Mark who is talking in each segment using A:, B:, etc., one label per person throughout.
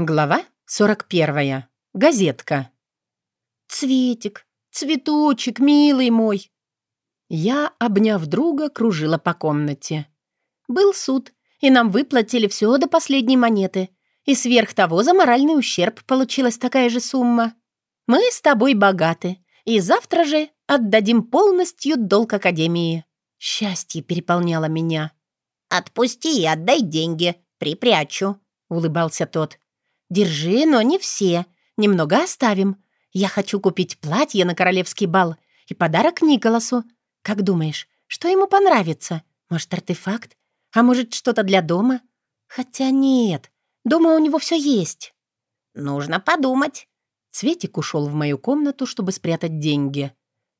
A: Глава 41. Газетка. «Цветик, цветочек, милый мой!» Я, обняв друга, кружила по комнате. Был суд, и нам выплатили все до последней монеты. И сверх того за моральный ущерб получилась такая же сумма. Мы с тобой богаты, и завтра же отдадим полностью долг Академии. Счастье переполняло меня.
B: «Отпусти и отдай деньги, припрячу», — улыбался тот.
A: «Держи, но не все. Немного оставим. Я хочу купить платье на королевский бал и подарок Николасу. Как думаешь, что ему понравится? Может, артефакт? А может, что-то для дома? Хотя нет, дома у него все есть».
B: «Нужно подумать».
A: Цветик ушел в мою комнату, чтобы спрятать деньги.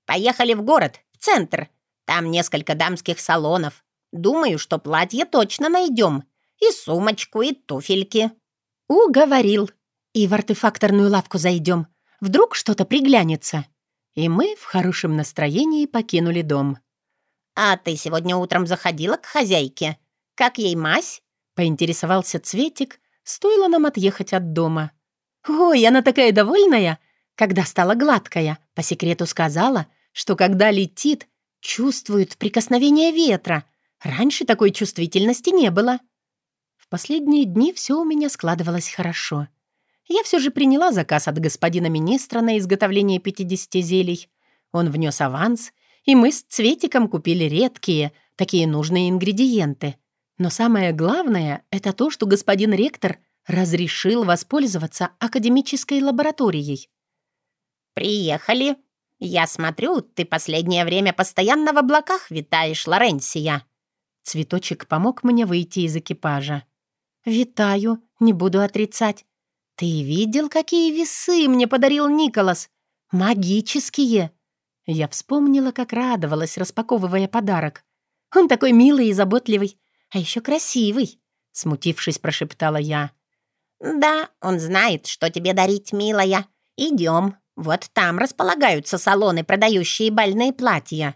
B: «Поехали в город, в центр. Там несколько дамских салонов. Думаю, что платье точно найдем. И сумочку, и туфельки».
A: «Уговорил. И в артефакторную лавку зайдем. Вдруг что-то приглянется». И мы в хорошем настроении покинули дом.
B: «А ты сегодня утром заходила к хозяйке? Как ей мазь?»
A: — поинтересовался Цветик. Стоило нам отъехать от дома. «Ой, она такая довольная!» Когда стала гладкая, по секрету сказала, что когда летит, чувствует прикосновение ветра. Раньше такой чувствительности не было. В последние дни все у меня складывалось хорошо. Я все же приняла заказ от господина министра на изготовление 50 зелий. Он внес аванс, и мы с Цветиком купили редкие, такие нужные ингредиенты. Но самое главное — это то, что господин ректор разрешил воспользоваться академической лабораторией.
B: «Приехали. Я смотрю, ты последнее время постоянно в облаках витаешь, Лоренсия».
A: Цветочек помог мне выйти из экипажа. «Витаю, не буду отрицать. Ты видел, какие весы мне подарил Николас? Магические!» Я вспомнила, как радовалась, распаковывая подарок. «Он такой милый и заботливый, а еще красивый!» Смутившись, прошептала я.
B: «Да, он знает, что тебе дарить, милая. Идем. Вот там располагаются салоны, продающие бальные платья».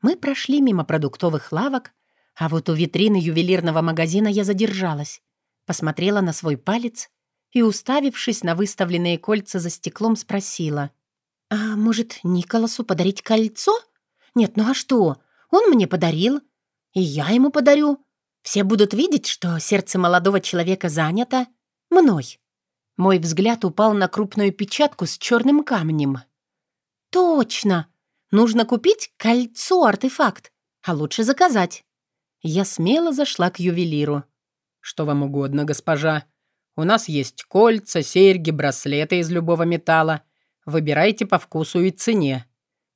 A: Мы прошли мимо продуктовых лавок, а вот у витрины ювелирного магазина я задержалась посмотрела на свой палец и, уставившись на выставленные кольца за стеклом, спросила. «А может, Николасу подарить кольцо? Нет, ну а что? Он мне подарил, и я ему подарю. Все будут видеть, что сердце молодого человека занято мной». Мой взгляд упал на крупную печатку с черным камнем. «Точно! Нужно купить кольцо-артефакт, а лучше заказать». Я смело зашла к ювелиру.
C: «Что вам угодно, госпожа. У нас есть кольца, серьги, браслеты из любого металла. Выбирайте по вкусу и цене».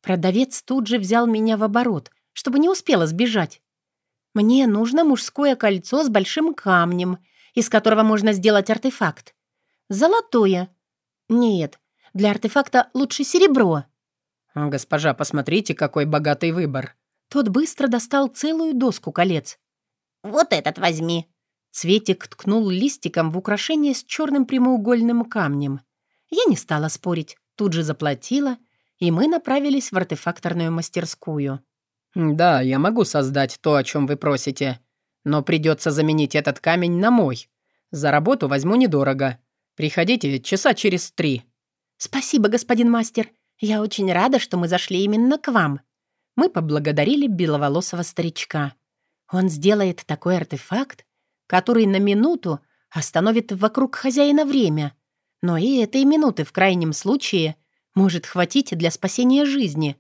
A: Продавец тут же взял меня в оборот, чтобы не успела сбежать. «Мне нужно мужское кольцо с большим камнем, из которого можно сделать артефакт. Золотое. Нет, для артефакта лучше серебро».
C: «Госпожа, посмотрите, какой богатый выбор».
A: Тот быстро достал целую доску колец.
B: «Вот этот возьми»,
A: Цветик ткнул листиком в украшение с черным прямоугольным камнем. Я не стала спорить, тут же заплатила, и мы направились в артефакторную мастерскую.
C: «Да, я могу создать то, о чем вы просите, но придется заменить этот камень на мой. За работу возьму недорого. Приходите часа через три».
A: «Спасибо, господин мастер. Я очень рада, что мы зашли именно к вам». Мы поблагодарили беловолосого старичка. Он сделает такой артефакт, который на минуту остановит вокруг хозяина время. Но и этой минуты в крайнем случае может хватить для спасения жизни.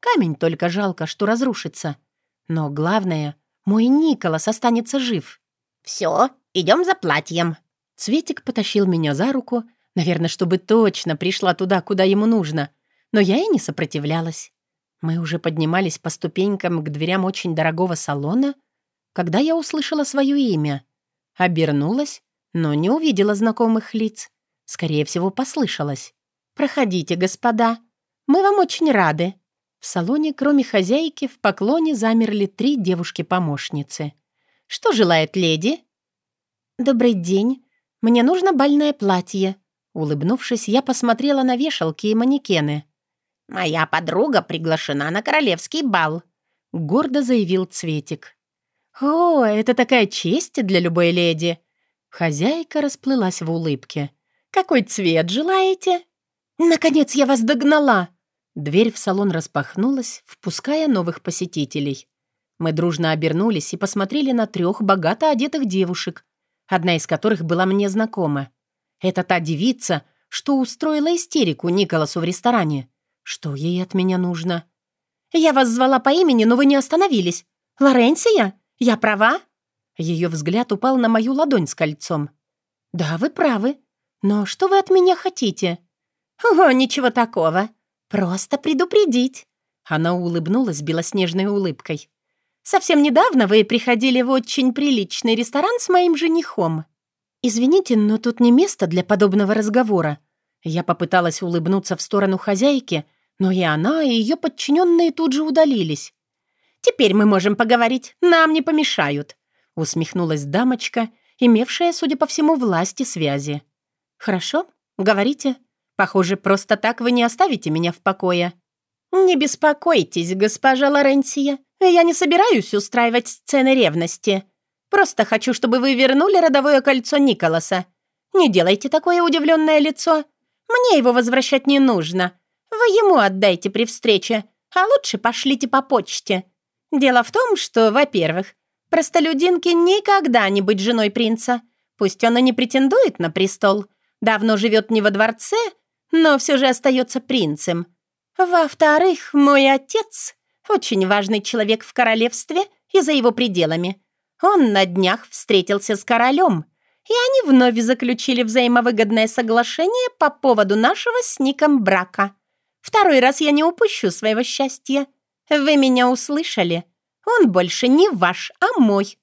A: Камень только жалко, что разрушится. Но главное, мой Николас останется жив.
B: «Все, идем за платьем».
A: Цветик потащил меня за руку, наверное, чтобы точно пришла туда, куда ему нужно. Но я и не сопротивлялась. Мы уже поднимались по ступенькам к дверям очень дорогого салона, когда я услышала свое имя. Обернулась, но не увидела знакомых лиц. Скорее всего, послышалось. «Проходите, господа. Мы вам очень рады». В салоне, кроме хозяйки, в поклоне замерли три девушки-помощницы. «Что желает леди?» «Добрый день. Мне нужно бальное платье». Улыбнувшись, я посмотрела на вешалки и манекены.
B: «Моя подруга приглашена на королевский бал», —
A: гордо заявил Цветик. «О, это такая честь для любой леди!» Хозяйка расплылась в улыбке. «Какой цвет желаете?» «Наконец я вас догнала!» Дверь в салон распахнулась, впуская новых посетителей. Мы дружно обернулись и посмотрели на трех богато одетых девушек, одна из которых была мне знакома. Это та девица, что устроила истерику Николасу в ресторане. Что ей от меня нужно? «Я вас звала по имени, но вы не остановились. Лоренция? Я права?» Ее взгляд упал на мою ладонь с кольцом. «Да, вы правы. Но что вы от меня хотите?» «О, ничего такого. Просто предупредить». Она улыбнулась белоснежной улыбкой. «Совсем недавно вы приходили в очень приличный ресторан с моим женихом». «Извините, но тут не место для подобного разговора». Я попыталась улыбнуться в сторону хозяйки, но и она, и ее подчиненные тут же удалились. «Теперь мы можем поговорить, нам не помешают», — усмехнулась дамочка, имевшая, судя по всему, власти связи. «Хорошо, говорите. Похоже, просто так вы не оставите меня в покое». «Не беспокойтесь, госпожа Лоренсия. Я не собираюсь устраивать сцены ревности. Просто хочу, чтобы вы вернули родовое кольцо Николаса. Не делайте такое удивленное лицо. Мне его возвращать не нужно. Вы ему отдайте при встрече, а лучше пошлите по почте. Дело в том, что, во-первых, простолюдинке никогда не быть женой принца. Пусть он и не претендует на престол, давно живет не во дворце, но все же остается принцем. Во-вторых, мой отец — очень важный человек в королевстве и за его пределами. Он на днях встретился с королем, и они вновь заключили взаимовыгодное соглашение по поводу нашего с Ником брака. Второй раз я не упущу своего счастья. Вы меня услышали? Он больше не ваш, а мой.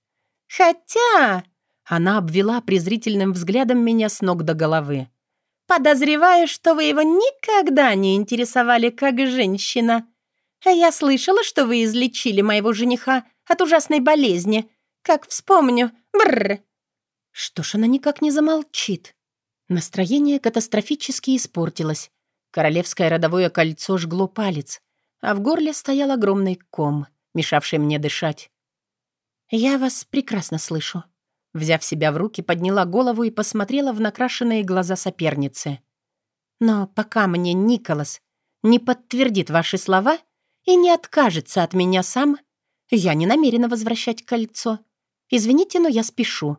A: Хотя...» Она обвела презрительным взглядом меня с ног до головы. «Подозреваю, что вы его никогда не интересовали как женщина. Я слышала, что вы излечили моего жениха от ужасной болезни. Как вспомню. Бррр!» Что ж она никак не замолчит? Настроение катастрофически испортилось. Королевское родовое кольцо жгло палец, а в горле стоял огромный ком, мешавший мне дышать. «Я вас прекрасно слышу». Взяв себя в руки, подняла голову и посмотрела в накрашенные глаза соперницы. «Но пока мне Николас не подтвердит ваши слова и не откажется от меня сам, я не намерена возвращать кольцо. Извините, но я спешу».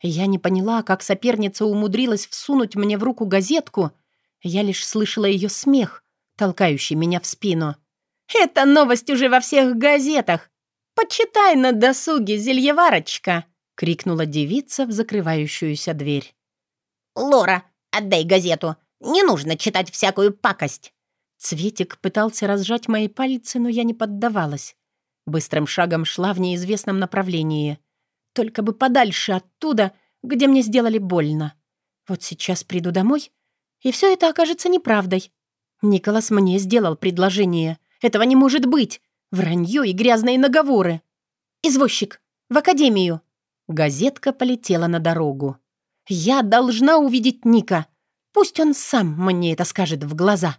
A: Я не поняла, как соперница умудрилась всунуть мне в руку газетку — я лишь слышала ее смех, толкающий меня в спину. «Это новость уже во всех газетах! Почитай на досуге, зельеварочка!» — крикнула девица в закрывающуюся дверь.
B: «Лора, отдай газету! Не нужно читать всякую пакость!»
A: Цветик пытался разжать мои пальцы, но я не поддавалась. Быстрым шагом шла в неизвестном направлении. Только бы подальше оттуда, где мне сделали больно. Вот сейчас приду домой и все это окажется неправдой. Николас мне сделал предложение. Этого не может быть. Вранье и грязные наговоры. Извозчик, в академию. Газетка полетела на дорогу. Я должна увидеть Ника. Пусть он сам мне это скажет в глаза.